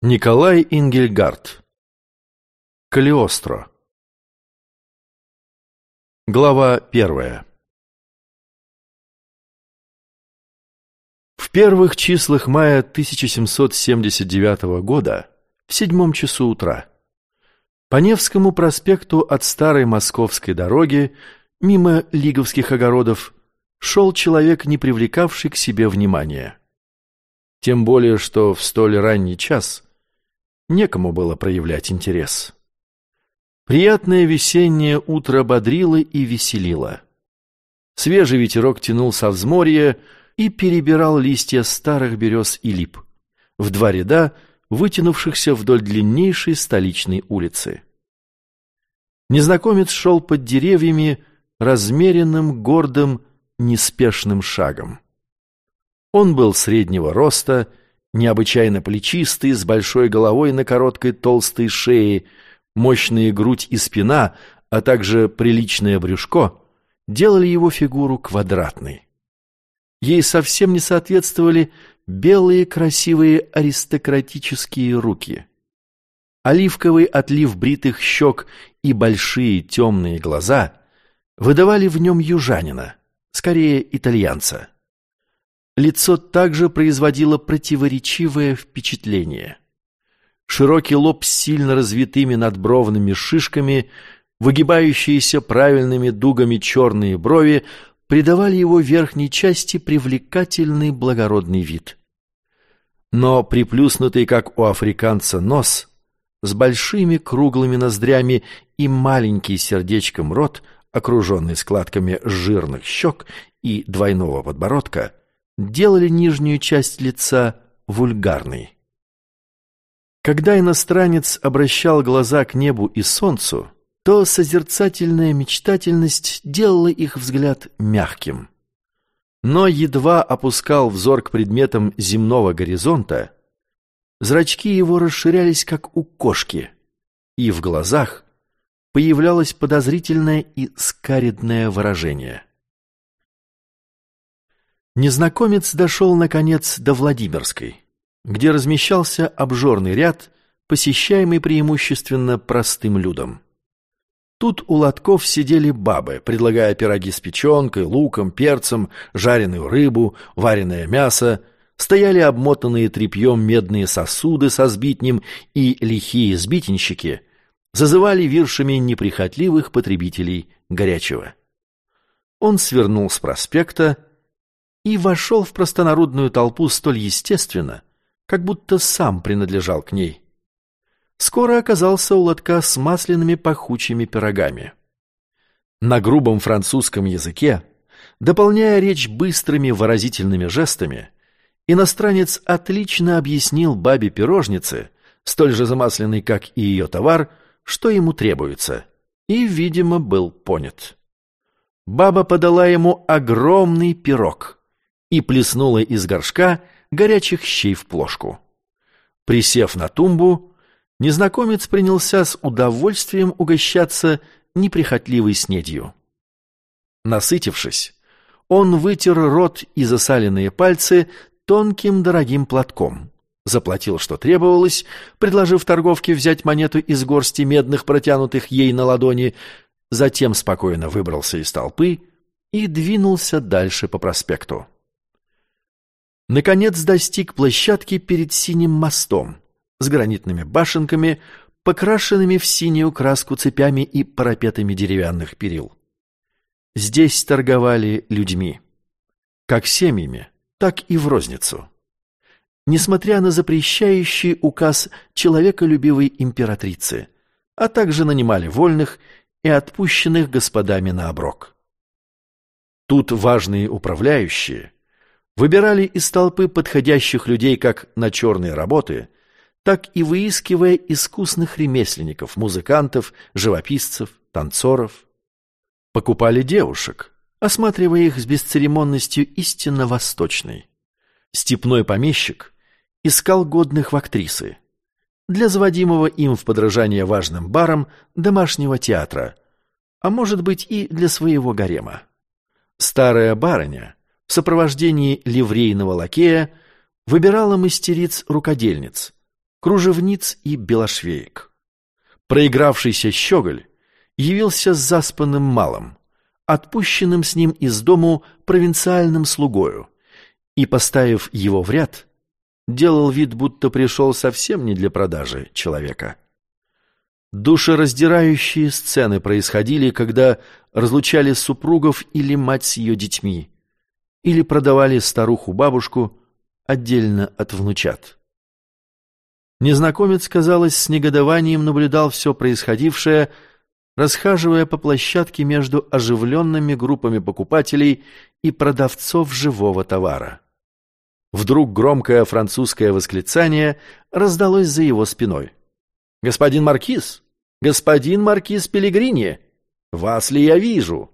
Николай Ингельгард. Калиостро. Глава первая. В первых числах мая 1779 года, в седьмом часу утра, по Невскому проспекту от Старой Московской дороги, мимо Лиговских огородов, шел человек, не привлекавший к себе внимания. Тем более, что в столь ранний час – некому было проявлять интерес. Приятное весеннее утро бодрило и веселило. Свежий ветерок тянул со взморья и перебирал листья старых берез и лип в два ряда, вытянувшихся вдоль длиннейшей столичной улицы. Незнакомец шел под деревьями размеренным, гордым, неспешным шагом. Он был среднего роста необычайно плечистый, с большой головой на короткой толстой шее, мощная грудь и спина, а также приличное брюшко, делали его фигуру квадратной. Ей совсем не соответствовали белые красивые аристократические руки. Оливковый отлив бритых щек и большие темные глаза выдавали в нем южанина, скорее итальянца. Лицо также производило противоречивое впечатление. Широкий лоб с сильно развитыми надбровными шишками, выгибающиеся правильными дугами черные брови придавали его верхней части привлекательный благородный вид. Но приплюснутый, как у африканца, нос, с большими круглыми ноздрями и маленький сердечком рот, окруженный складками жирных щек и двойного подбородка, делали нижнюю часть лица вульгарной. Когда иностранец обращал глаза к небу и солнцу, то созерцательная мечтательность делала их взгляд мягким. Но едва опускал взор к предметам земного горизонта, зрачки его расширялись, как у кошки, и в глазах появлялось подозрительное и скаридное выражение. Незнакомец дошел, наконец, до Владимирской, где размещался обжорный ряд, посещаемый преимущественно простым людом. Тут у лотков сидели бабы, предлагая пироги с печенкой, луком, перцем, жареную рыбу, вареное мясо, стояли обмотанные тряпьем медные сосуды со сбитнем и лихие сбитенщики зазывали виршами неприхотливых потребителей горячего. Он свернул с проспекта, и вошел в простонародную толпу столь естественно, как будто сам принадлежал к ней. Скоро оказался у лотка с масляными пахучими пирогами. На грубом французском языке, дополняя речь быстрыми выразительными жестами, иностранец отлично объяснил бабе-пирожнице, столь же замасленной, как и ее товар, что ему требуется, и, видимо, был понят. Баба подала ему огромный пирог — и плеснула из горшка горячих щей в плошку. Присев на тумбу, незнакомец принялся с удовольствием угощаться неприхотливой снедью. Насытившись, он вытер рот и засаленные пальцы тонким дорогим платком, заплатил, что требовалось, предложив торговке взять монету из горсти медных, протянутых ей на ладони, затем спокойно выбрался из толпы и двинулся дальше по проспекту наконец достиг площадки перед синим мостом с гранитными башенками, покрашенными в синюю краску цепями и парапетами деревянных перил. Здесь торговали людьми, как семьями, так и в розницу. Несмотря на запрещающий указ человеколюбивой императрицы, а также нанимали вольных и отпущенных господами на оброк. Тут важные управляющие – выбирали из толпы подходящих людей как на черные работы, так и выискивая искусных ремесленников, музыкантов, живописцев, танцоров. Покупали девушек, осматривая их с бесцеремонностью истинно восточной. Степной помещик искал годных в актрисы для заводимого им в подражание важным барам домашнего театра, а может быть и для своего гарема. Старая барыня – в сопровождении ливрейного лакея выбирала мастериц-рукодельниц, кружевниц и белошвеек. Проигравшийся щеголь явился с заспанным малым, отпущенным с ним из дому провинциальным слугою, и, поставив его в ряд, делал вид, будто пришел совсем не для продажи человека. Душераздирающие сцены происходили, когда разлучали супругов или мать с ее детьми, или продавали старуху-бабушку отдельно от внучат. Незнакомец, казалось, с негодованием наблюдал все происходившее, расхаживая по площадке между оживленными группами покупателей и продавцов живого товара. Вдруг громкое французское восклицание раздалось за его спиной. «Господин Маркиз! Господин Маркиз Пелигрини! Вас ли я вижу?»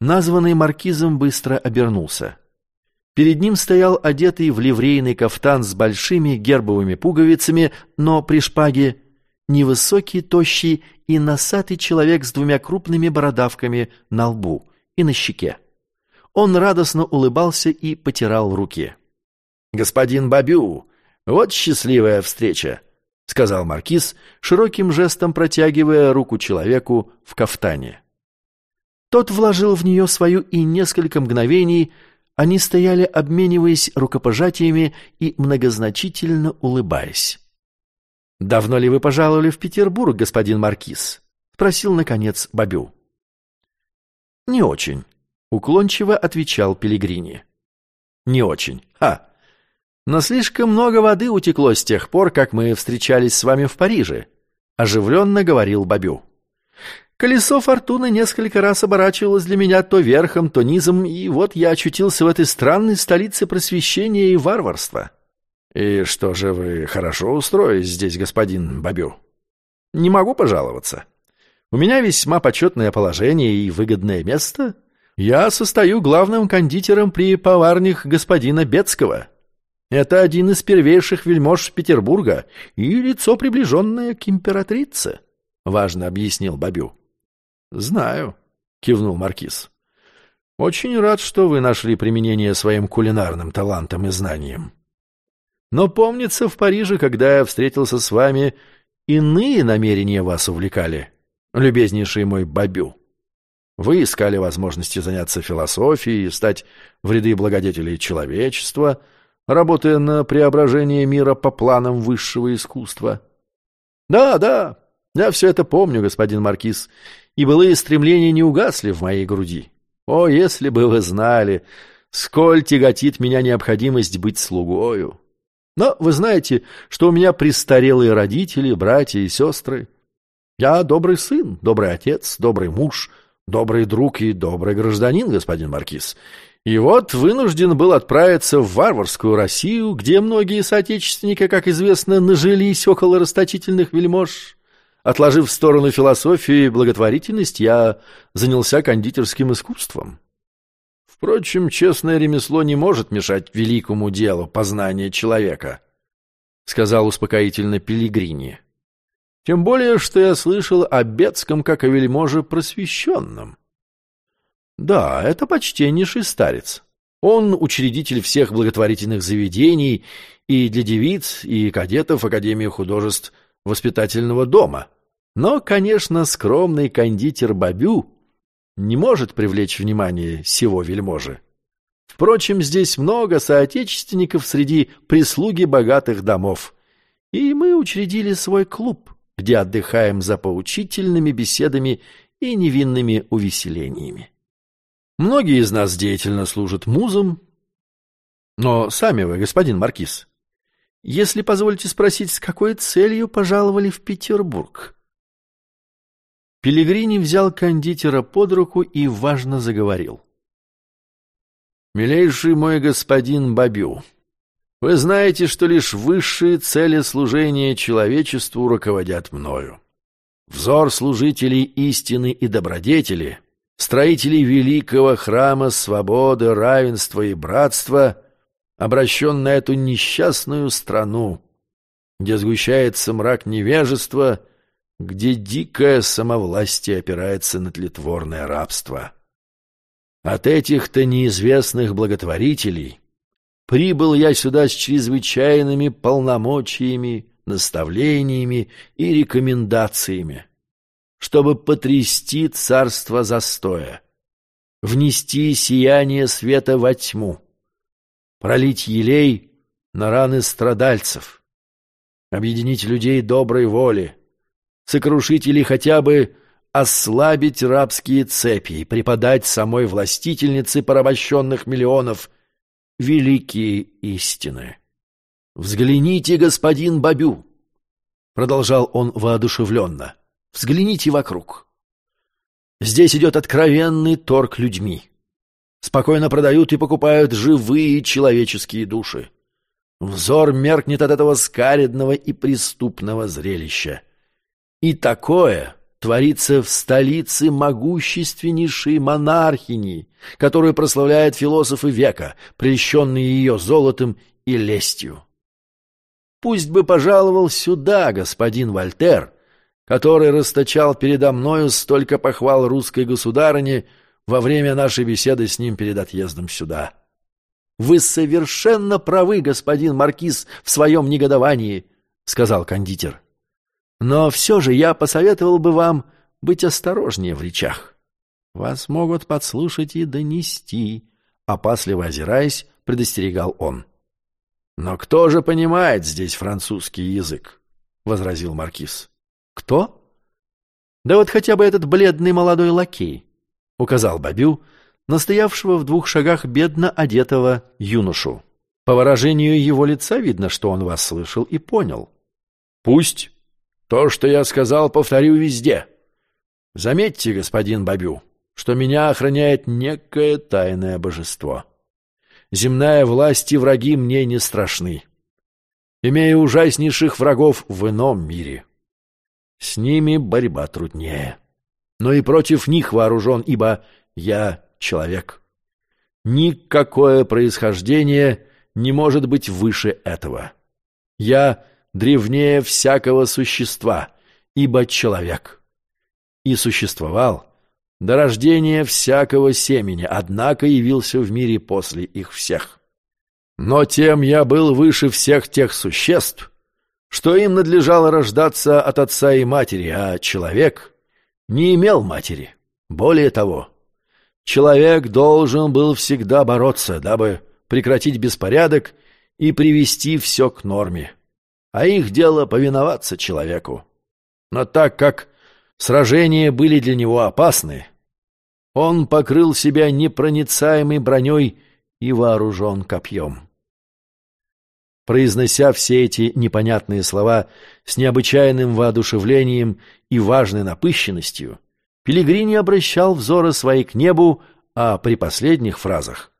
Названный Маркизом быстро обернулся. Перед ним стоял одетый в ливрейный кафтан с большими гербовыми пуговицами, но при шпаге невысокий, тощий и носатый человек с двумя крупными бородавками на лбу и на щеке. Он радостно улыбался и потирал руки. «Господин Бабю, вот счастливая встреча!» — сказал маркиз, широким жестом протягивая руку человеку в кафтане. Тот вложил в нее свою и несколько мгновений они стояли, обмениваясь рукопожатиями и многозначительно улыбаясь. «Давно ли вы пожаловали в Петербург, господин Маркиз?» — спросил, наконец, Бабю. «Не очень», — уклончиво отвечал Пелигрини. «Не очень. Ха! Но слишком много воды утекло с тех пор, как мы встречались с вами в Париже», — оживленно говорил Бабю. «Колесо фортуны несколько раз оборачивалось для меня то верхом, то низом, и вот я очутился в этой странной столице просвещения и варварства». «И что же вы хорошо устроились здесь, господин Бабю?» «Не могу пожаловаться. У меня весьма почетное положение и выгодное место. Я состою главным кондитером при поварнях господина Бецкого. Это один из первейших вельмож Петербурга и лицо, приближенное к императрице», — важно объяснил Бабю. «Знаю», — кивнул Маркиз. «Очень рад, что вы нашли применение своим кулинарным талантам и знаниям. Но помнится, в Париже, когда я встретился с вами, иные намерения вас увлекали, любезнейший мой Бабю. Вы искали возможности заняться философией, стать в ряды благодетелей человечества, работая на преображение мира по планам высшего искусства. Да, да, я все это помню, господин Маркиз, и былые стремления не угасли в моей груди. О, если бы вы знали, сколь тяготит меня необходимость быть слугою! Но вы знаете, что у меня престарелые родители, братья и сестры. Я добрый сын, добрый отец, добрый муж, добрый друг и добрый гражданин, господин Маркиз. И вот вынужден был отправиться в варварскую Россию, где многие соотечественники, как известно, нажились около расточительных вельмож. Отложив в сторону философию и благотворительность, я занялся кондитерским искусством. Впрочем, честное ремесло не может мешать великому делу познания человека, — сказал успокоительно Пилигрини. Тем более, что я слышал о Бетском как о вельможе просвещенном. Да, это почтеннейший старец. Он учредитель всех благотворительных заведений и для девиц, и кадетов Академии художеств воспитательного дома. Но, конечно, скромный кондитер Бабю не может привлечь внимание сего вельможи. Впрочем, здесь много соотечественников среди прислуги богатых домов, и мы учредили свой клуб, где отдыхаем за поучительными беседами и невинными увеселениями. Многие из нас деятельно служат музам, но сами вы, господин Маркиз, если позволите спросить, с какой целью пожаловали в Петербург? Пилигрини взял кондитера под руку и важно заговорил. «Милейший мой господин Бабю, вы знаете, что лишь высшие цели служения человечеству руководят мною. Взор служителей истины и добродетели, строителей великого храма свободы, равенства и братства, обращен на эту несчастную страну, где сгущается мрак невежества где дикое самовластие опирается на тлетворное рабство. От этих-то неизвестных благотворителей прибыл я сюда с чрезвычайными полномочиями, наставлениями и рекомендациями, чтобы потрясти царство застоя, внести сияние света во тьму, пролить елей на раны страдальцев, объединить людей доброй воли, сокрушить или хотя бы ослабить рабские цепи и преподать самой властительнице порабощенных миллионов великие истины. «Взгляните, господин Бабю!» — продолжал он воодушевленно. «Взгляните вокруг. Здесь идет откровенный торг людьми. Спокойно продают и покупают живые человеческие души. Взор меркнет от этого скаредного и преступного зрелища. И такое творится в столице могущественнейшей монархини, которую прославляют философы века, прельщенные ее золотом и лестью. Пусть бы пожаловал сюда господин Вольтер, который расточал передо мною столько похвал русской государыне во время нашей беседы с ним перед отъездом сюда. «Вы совершенно правы, господин Маркиз, в своем негодовании», — сказал кондитер. «Но все же я посоветовал бы вам быть осторожнее в речах. Вас могут подслушать и донести», — опасливо озираясь, предостерегал он. «Но кто же понимает здесь французский язык?» — возразил Маркиз. «Кто?» «Да вот хотя бы этот бледный молодой лакей», — указал Бабю, настоявшего в двух шагах бедно одетого юношу. По выражению его лица видно, что он вас слышал и понял. «Пусть. То, что я сказал, повторю везде. Заметьте, господин Бабю, что меня охраняет некое тайное божество» земная власть и враги мне не страшны. Имея ужаснейших врагов в ином мире. С ними борьба труднее. Но и против них вооружен, ибо я человек. Никакое происхождение не может быть выше этого. Я древнее всякого существа, ибо человек. И существовал до рождения всякого семени, однако явился в мире после их всех. Но тем я был выше всех тех существ, что им надлежало рождаться от отца и матери, а человек не имел матери. Более того, человек должен был всегда бороться, дабы прекратить беспорядок и привести все к норме. А их дело повиноваться человеку. Но так как Сражения были для него опасны. Он покрыл себя непроницаемой броней и вооружен копьем. Произнося все эти непонятные слова с необычайным воодушевлением и важной напыщенностью, Пелигрини обращал взоры свои к небу, а при последних фразах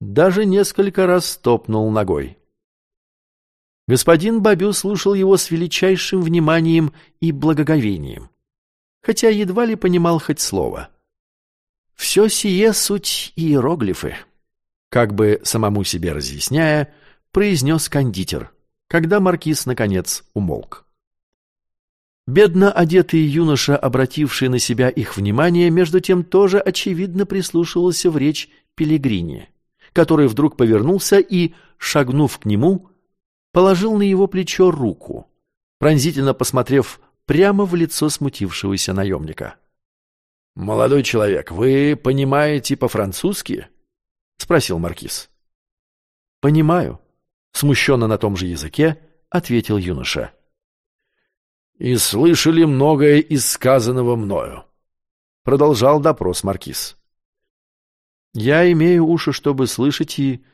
даже несколько раз топнул ногой. Господин Бабю слушал его с величайшим вниманием и благоговением хотя едва ли понимал хоть слово. «Все сие суть иероглифы», — как бы самому себе разъясняя, произнес кондитер, когда маркиз, наконец, умолк. Бедно одетый юноша, обративший на себя их внимание, между тем тоже очевидно прислушивался в речь Пелигрини, который вдруг повернулся и, шагнув к нему, положил на его плечо руку, пронзительно посмотрев прямо в лицо смутившегося наемника. «Молодой человек, вы понимаете по-французски?» — спросил маркиз. «Понимаю», — смущенно на том же языке ответил юноша. «И слышали многое из сказанного мною», — продолжал допрос маркиз. «Я имею уши, чтобы слышать, и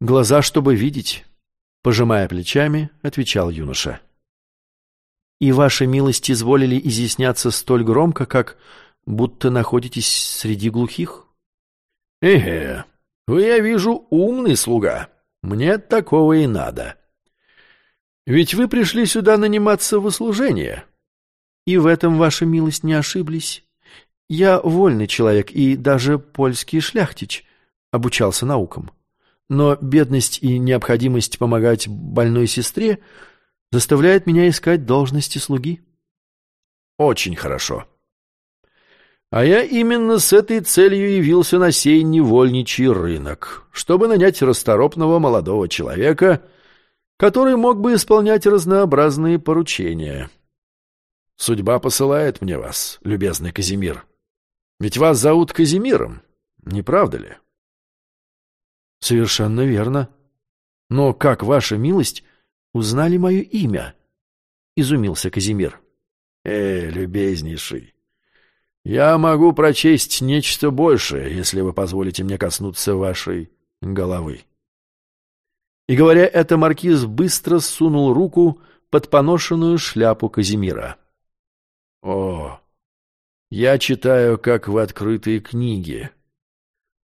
глаза, чтобы видеть», — пожимая плечами, отвечал юноша и ваша милость изволили изъясняться столь громко, как будто находитесь среди глухих? — Эге, вы, я вижу, умный слуга. Мне такого и надо. Ведь вы пришли сюда наниматься в услужение. И в этом ваша милость не ошиблись. Я вольный человек и даже польский шляхтич, обучался наукам. Но бедность и необходимость помогать больной сестре — заставляет меня искать должности слуги. Очень хорошо. А я именно с этой целью явился на сей невольничий рынок, чтобы нанять расторопного молодого человека, который мог бы исполнять разнообразные поручения. Судьба посылает мне вас, любезный Казимир. Ведь вас зовут Казимиром, не правда ли? Совершенно верно. Но как, ваша милость, узнали мое имя? Изумился Казимир. Э, любезнейший, я могу прочесть нечто большее, если вы позволите мне коснуться вашей головы. И говоря это, маркиз быстро сунул руку под поношенную шляпу Казимира. О, я читаю, как в открытой книге.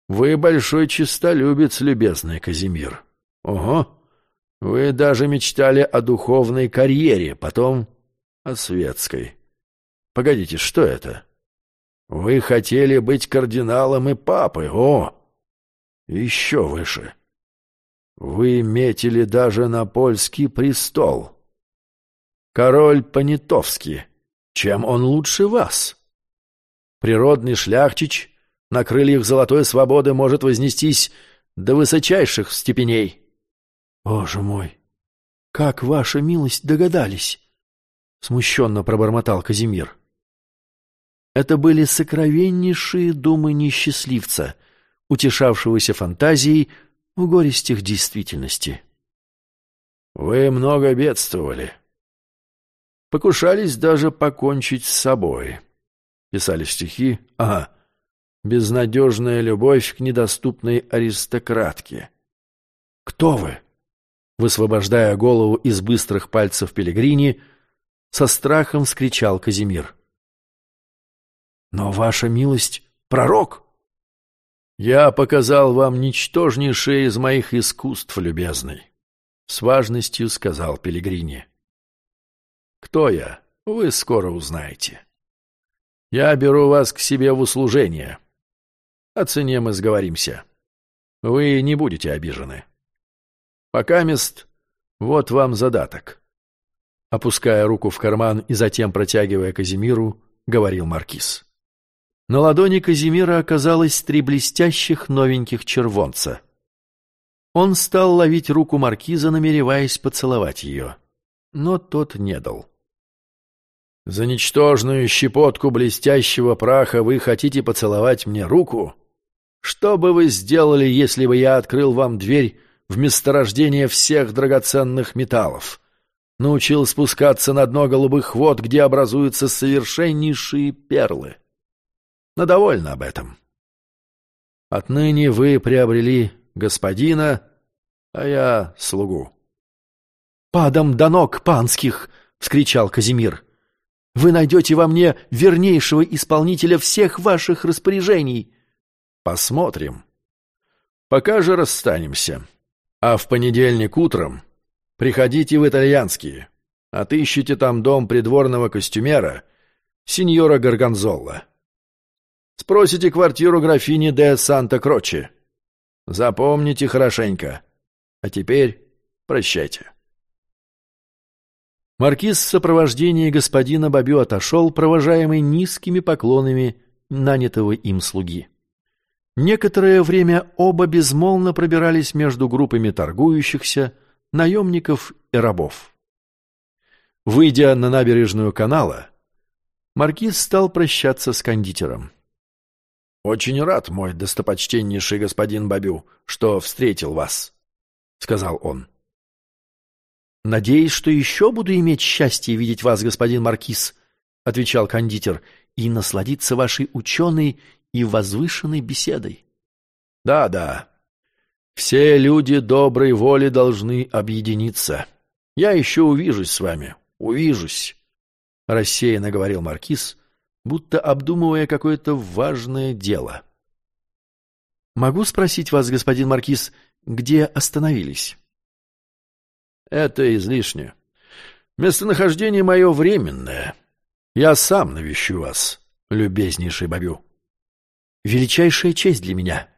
Вы большой честолюбец, любезный Казимир. Ого, вы даже мечтали о духовной карьере, потом о светской. Погодите, что это? Вы хотели быть кардиналом и папой, о! Еще выше. Вы метили даже на польский престол. Король Понятовский. Чем он лучше вас? Природный шляхтич на крыльях золотой свободы может вознестись до высочайших степеней. Боже мой! Как ваша милость догадались? Смущенно пробормотал Казимир. Это были сокровеннейшие думы несчастливца, утешавшегося фантазией в горестях действительности. «Вы много бедствовали. Покушались даже покончить с собой», — писали стихи. «Ага, безнадежная любовь к недоступной аристократке». «Кто вы?» Высвобождая голову из быстрых пальцев Пелегрини, со страхом вскричал Казимир. Но ваша милость — пророк. Я показал вам ничтожнейшее из моих искусств, любезный, — с важностью сказал Пелигрини. Кто я, вы скоро узнаете. Я беру вас к себе в услужение. О цене мы сговоримся. Вы не будете обижены. Пока мест, вот вам задаток. Опуская руку в карман и затем протягивая Казимиру, говорил Маркиз. На ладони Казимира оказалось три блестящих новеньких червонца. Он стал ловить руку маркиза, намереваясь поцеловать ее. Но тот не дал. «За ничтожную щепотку блестящего праха вы хотите поцеловать мне руку? Что бы вы сделали, если бы я открыл вам дверь в месторождение всех драгоценных металлов?» научил спускаться на дно голубых вод, где образуются совершеннейшие перлы но довольно об этом. Отныне вы приобрели господина, а я слугу. — Падом до ног панских! — вскричал Казимир. — Вы найдете во мне вернейшего исполнителя всех ваших распоряжений. — Посмотрим. Пока же расстанемся. А в понедельник утром приходите в итальянские. Отыщите там дом придворного костюмера, сеньора Горгонзолла. Спросите квартиру графини де Санта-Кроче. Запомните хорошенько. А теперь прощайте. Маркиз в сопровождении господина Бабю отошел, провожаемый низкими поклонами нанятого им слуги. Некоторое время оба безмолвно пробирались между группами торгующихся, наемников и рабов. Выйдя на набережную канала, маркиз стал прощаться с кондитером. «Очень рад, мой достопочтеннейший господин Бабю, что встретил вас», — сказал он. «Надеюсь, что еще буду иметь счастье видеть вас, господин Маркиз», — отвечал кондитер, «и насладиться вашей ученой и возвышенной беседой». «Да, да. Все люди доброй воли должны объединиться. Я еще увижусь с вами, увижусь», — рассеянно говорил Маркиз, будто обдумывая какое-то важное дело. «Могу спросить вас, господин Маркиз, где остановились?» «Это излишне. Местонахождение мое временное. Я сам навещу вас, любезнейший Бабю». «Величайшая честь для меня.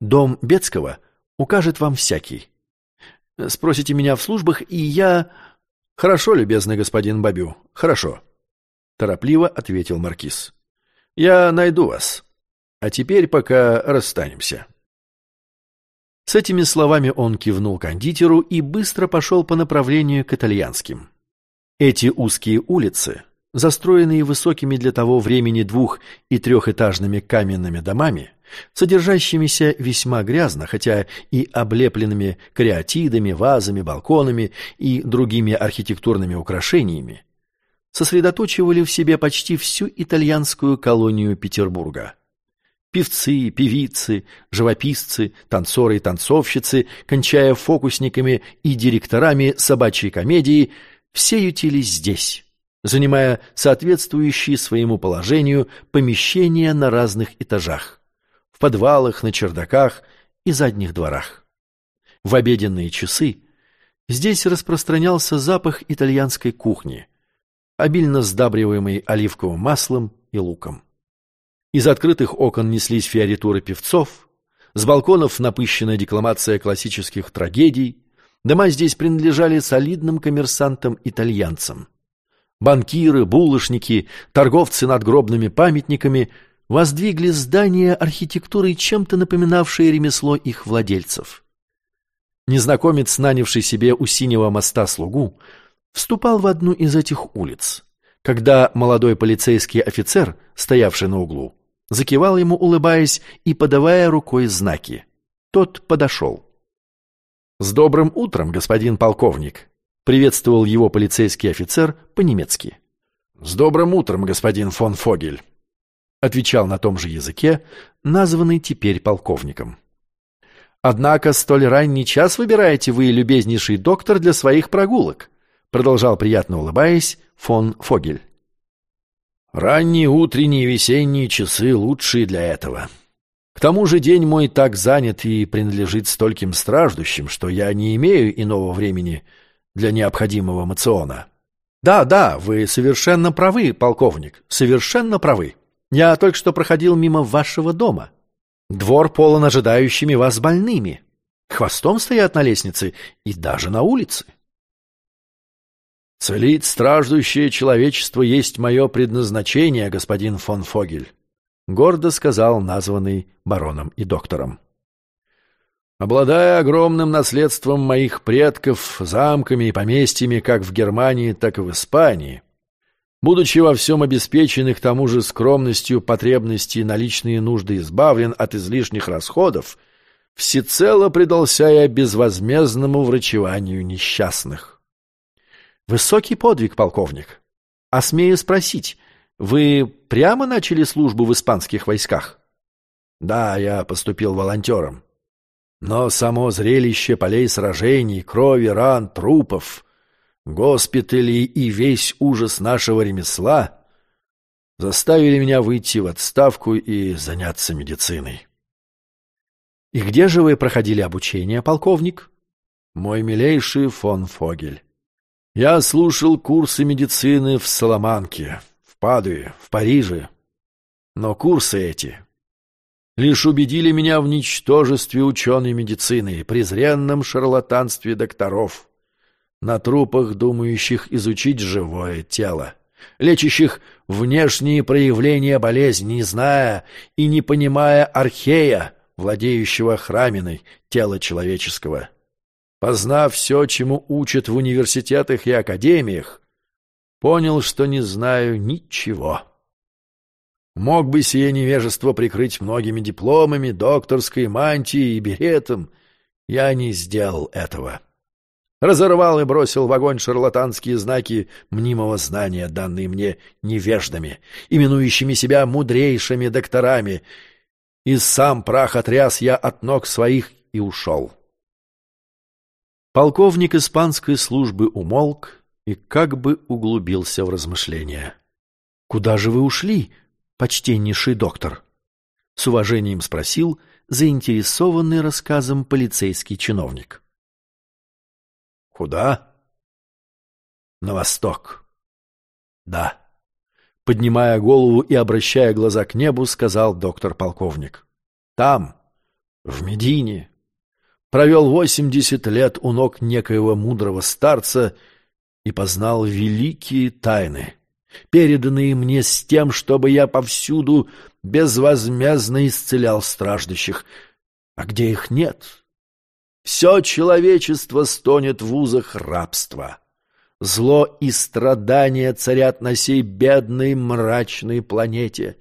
Дом Бецкого укажет вам всякий. Спросите меня в службах, и я...» «Хорошо, любезный господин Бабю, хорошо». Торопливо ответил Маркиз. Я найду вас. А теперь пока расстанемся». С этими словами он кивнул кондитеру и быстро пошел по направлению к итальянским. Эти узкие улицы, застроенные высокими для того времени двух- и трехэтажными каменными домами, содержащимися весьма грязно, хотя и облепленными кариатидами, вазами, балконами и другими архитектурными украшениями, сосредоточивали в себе почти всю итальянскую колонию Петербурга. Певцы, певицы, живописцы, танцоры и танцовщицы, кончая фокусниками и директорами собачьей комедии, все ютились здесь, занимая соответствующие своему положению помещения на разных этажах, в подвалах, на чердаках и задних дворах. В обеденные часы здесь распространялся запах итальянской кухни, обильно сдабриваемый оливковым маслом и луком. Из открытых окон неслись фиоритуры певцов, с балконов напыщенная декламация классических трагедий, дома здесь принадлежали солидным коммерсантам-итальянцам. Банкиры, булочники, торговцы надгробными памятниками воздвигли здания архитектурой, чем-то напоминавшие ремесло их владельцев. Незнакомец, нанявший себе у синего моста слугу, вступал в одну из этих улиц, когда молодой полицейский офицер, стоявший на углу, закивал ему, улыбаясь и подавая рукой знаки. Тот подошел. «С добрым утром, господин полковник!» — приветствовал его полицейский офицер по-немецки. «С добрым утром, господин фон Фогель!» — отвечал на том же языке, названный теперь полковником. «Однако столь ранний час выбираете вы, любезнейший доктор, для своих прогулок», — продолжал приятно улыбаясь фон Фогель. Ранние утренние весенние часы лучшие для этого. К тому же день мой так занят и принадлежит стольким страждущим, что я не имею иного времени для необходимого мациона. Да, да, вы совершенно правы, полковник, совершенно правы. Я только что проходил мимо вашего дома. Двор полон ожидающими вас больными. Хвостом стоят на лестнице и даже на улице. «Целить страждущее человечество есть мое предназначение, господин фон Фогель», — гордо сказал названный бароном и доктором. «Обладая огромным наследством моих предков, замками и поместьями как в Германии, так и в Испании, будучи во всем обеспечен и к тому же скромностью потребностей на личные нужды избавлен от излишних расходов, всецело предался я безвозмездному врачеванию несчастных». Высокий подвиг, полковник. А смею спросить, вы прямо начали службу в испанских войсках? Да, я поступил волонтером. Но само зрелище полей сражений, крови, ран, трупов, госпиталей и весь ужас нашего ремесла заставили меня выйти в отставку и заняться медициной. И где же вы проходили обучение, полковник? Мой милейший фон Фогель. Я слушал курсы медицины в Соломанке, в Падуе, в Париже. Но курсы эти лишь убедили меня в ничтожестве ученой медицины презренном шарлатанстве докторов, на трупах, думающих изучить живое тело, лечащих внешние проявления болезни, не зная и не понимая архея, владеющего храминой тела человеческого. Познав все, чему учат в университетах и академиях, понял, что не знаю ничего. Мог бы сие невежество прикрыть многими дипломами, докторской мантией и беретом, я не сделал этого. Разорвал и бросил в огонь шарлатанские знаки мнимого знания, данные мне невеждами, именующими себя мудрейшими докторами, и сам прах отряс я от ног своих и ушел. Полковник испанской службы умолк и как бы углубился в размышления. «Куда же вы ушли, почтеннейший доктор?» С уважением спросил заинтересованный рассказом полицейский чиновник. «Куда?» «На восток». «Да». Поднимая голову и обращая глаза к небу, сказал доктор-полковник. «Там, в Медине, провел восемьдесят лет у ног некоего мудрого старца и познал великие тайны, переданные мне с тем, чтобы я повсюду безвозмездно исцелял страждущих. А где их нет? Все человечество стонет в узах рабства. Зло и страдания царят на сей бедной мрачной планете.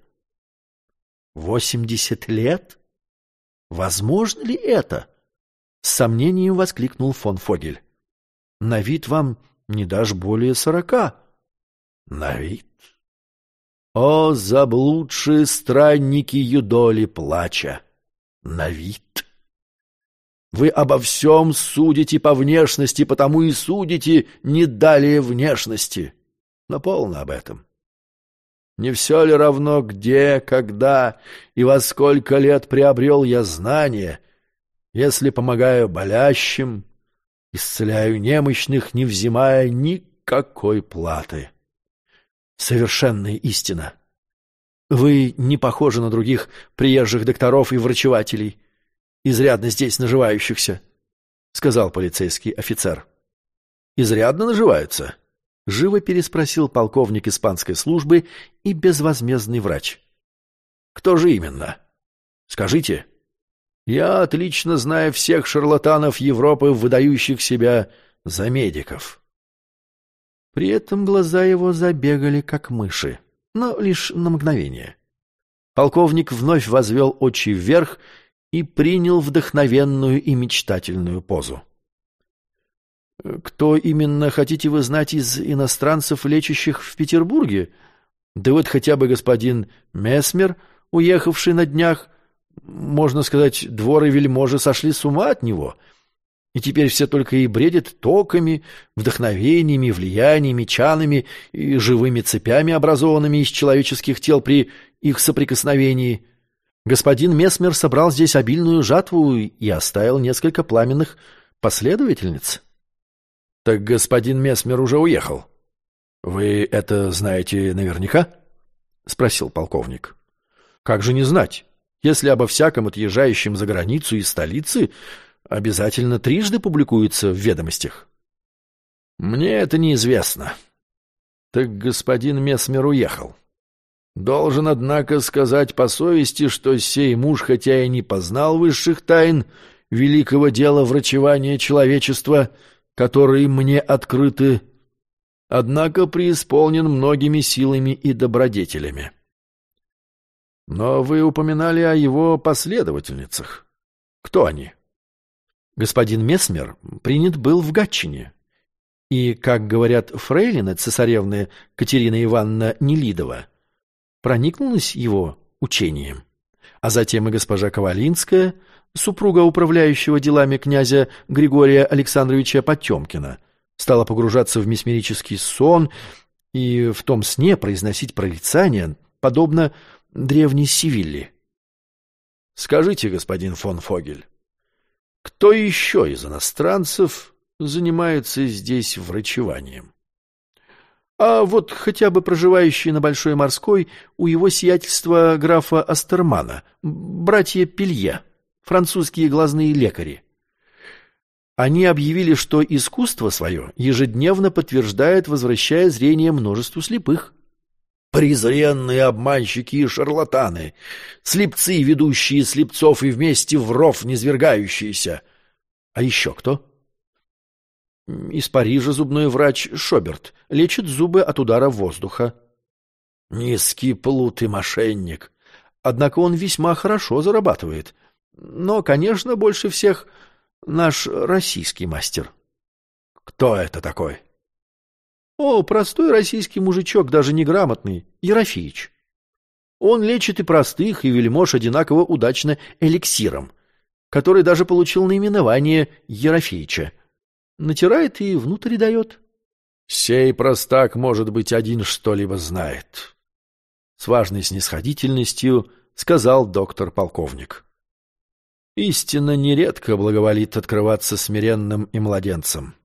Восемьдесят лет? Возможно ли это? С сомнением воскликнул фон Фогель. На вид вам не дашь более сорока. На вид. О, заблудшие странники юдоли плача! На вид. Вы обо всем судите по внешности, потому и судите не далее внешности. Но полно об этом. Не все ли равно, где, когда и во сколько лет приобрел я знания, если помогаю болящим, исцеляю немощных, не взимая никакой платы? Совершенная истина. Вы не похожи на других приезжих докторов и врачевателей, изрядно здесь наживающихся, — сказал полицейский офицер. — Изрядно наживаются? Живо переспросил полковник испанской службы и безвозмездный врач. «Кто же именно? Скажите. Я отлично знаю всех шарлатанов Европы, выдающих себя за медиков». При этом глаза его забегали, как мыши, но лишь на мгновение. Полковник вновь возвел очи вверх и принял вдохновенную и мечтательную позу. Кто именно хотите вы знать из иностранцев, лечащих в Петербурге? Да вот хотя бы господин Месмер, уехавший на днях. Можно сказать, двор и вельможи сошли с ума от него. И теперь все только и бредят токами, вдохновениями, влияниями, чанами и живыми цепями, образованными из человеческих тел при их соприкосновении. Господин Месмер собрал здесь обильную жатву и оставил несколько пламенных последовательниц. — Так господин Месмер уже уехал. — Вы это знаете наверняка? — спросил полковник. — Как же не знать, если обо всяком отъезжающем за границу из столицы обязательно трижды публикуется в ведомостях? — Мне это неизвестно. — Так господин Месмер уехал. Должен, однако, сказать по совести, что сей муж, хотя и не познал высших тайн великого дела врачевания человечества, — которые мне открыты, однако преисполнен многими силами и добродетелями. Но вы упоминали о его последовательницах. Кто они? Господин Месмер принят был в Гатчине. И, как говорят фрейлины цесаревны Катерина Ивановна Нелидова, проникнулась его учением. А затем и госпожа Ковалинская — супруга управляющего делами князя Григория Александровича Потемкина, стала погружаться в месмерический сон и в том сне произносить прорицания, подобно древней Сивилле. Скажите, господин фон Фогель, кто еще из иностранцев занимается здесь врачеванием? А вот хотя бы проживающие на Большой Морской у его сиятельства графа Астермана, братья Пелье французские глазные лекари. Они объявили, что искусство свое ежедневно подтверждает, возвращая зрение множеству слепых. Презренные обманщики и шарлатаны, слепцы, ведущие слепцов и вместе в ров низвергающиеся. А еще кто? Из Парижа зубной врач Шоберт лечит зубы от удара воздуха. Низкий плут и мошенник. Однако он весьма хорошо зарабатывает — но, конечно, больше всех наш российский мастер. Кто это такой? О, простой российский мужичок, даже неграмотный, Ерофеич. Он лечит и простых, и вельмож одинаково удачно эликсиром, который даже получил наименование Ерофеича. Натирает и внутрь дает. Сей простак, может быть, один что-либо знает. С важной снисходительностью сказал доктор-полковник. Истина нередко благоволит открываться смиренным и младенцам.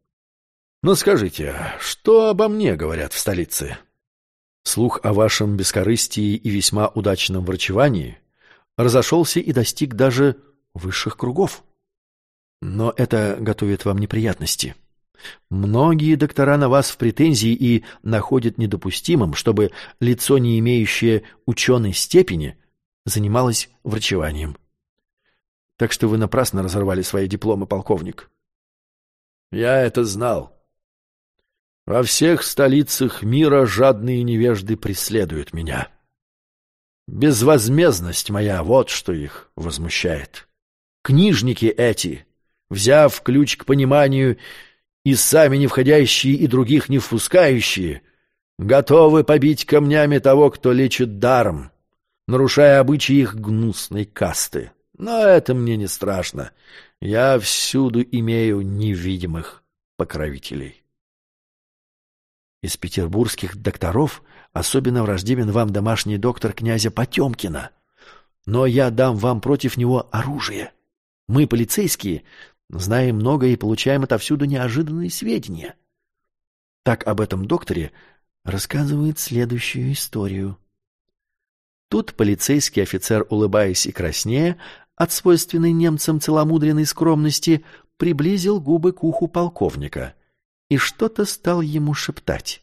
Но скажите, что обо мне говорят в столице? Слух о вашем бескорыстии и весьма удачном врачевании разошелся и достиг даже высших кругов. Но это готовит вам неприятности. Многие доктора на вас в претензии и находят недопустимым, чтобы лицо, не имеющее ученой степени, занималось врачеванием. Так что вы напрасно разорвали свои дипломы, полковник. Я это знал. Во всех столицах мира жадные невежды преследуют меня. Безвозмездность моя, вот что их возмущает. Книжники эти, взяв ключ к пониманию, и сами не входящие, и других не впускающие, готовы побить камнями того, кто лечит даром, нарушая обычаи их гнусной касты. Но это мне не страшно. Я всюду имею невидимых покровителей. Из петербургских докторов особенно враждебен вам домашний доктор князя Потемкина. Но я дам вам против него оружие. Мы, полицейские, знаем много и получаем отовсюду неожиданные сведения. Так об этом докторе рассказывает следующую историю. Тут полицейский офицер, улыбаясь и краснея, от свойственной немцам целомудренной скромности, приблизил губы к уху полковника и что-то стал ему шептать.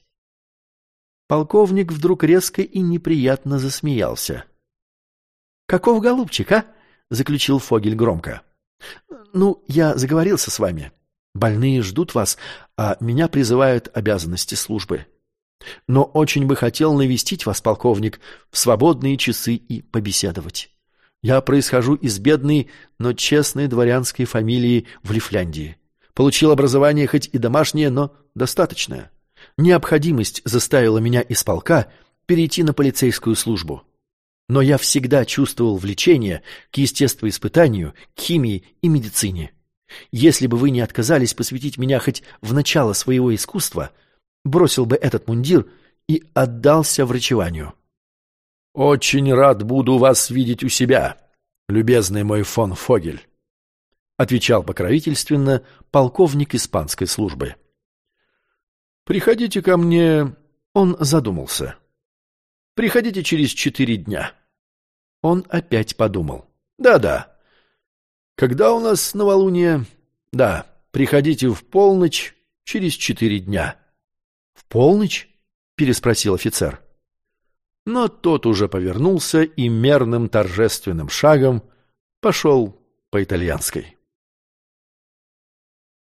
Полковник вдруг резко и неприятно засмеялся. — Каков голубчик, а? — заключил Фогель громко. — Ну, я заговорился с вами. Больные ждут вас, а меня призывают обязанности службы. Но очень бы хотел навестить вас, полковник, в свободные часы и побеседовать. Я происхожу из бедной, но честной дворянской фамилии в Лифляндии. Получил образование хоть и домашнее, но достаточное. Необходимость заставила меня из полка перейти на полицейскую службу. Но я всегда чувствовал влечение к естествоиспытанию, к химии и медицине. Если бы вы не отказались посвятить меня хоть в начало своего искусства, бросил бы этот мундир и отдался врачеванию. «Очень рад буду вас видеть у себя, любезный мой фон Фогель», отвечал покровительственно полковник испанской службы. «Приходите ко мне...» Он задумался. «Приходите через четыре дня». Он опять подумал. «Да-да. Когда у нас новолуние?» «Да, приходите в полночь через четыре дня». «В полночь?» — переспросил офицер. Но тот уже повернулся и мерным торжественным шагом пошел по итальянской.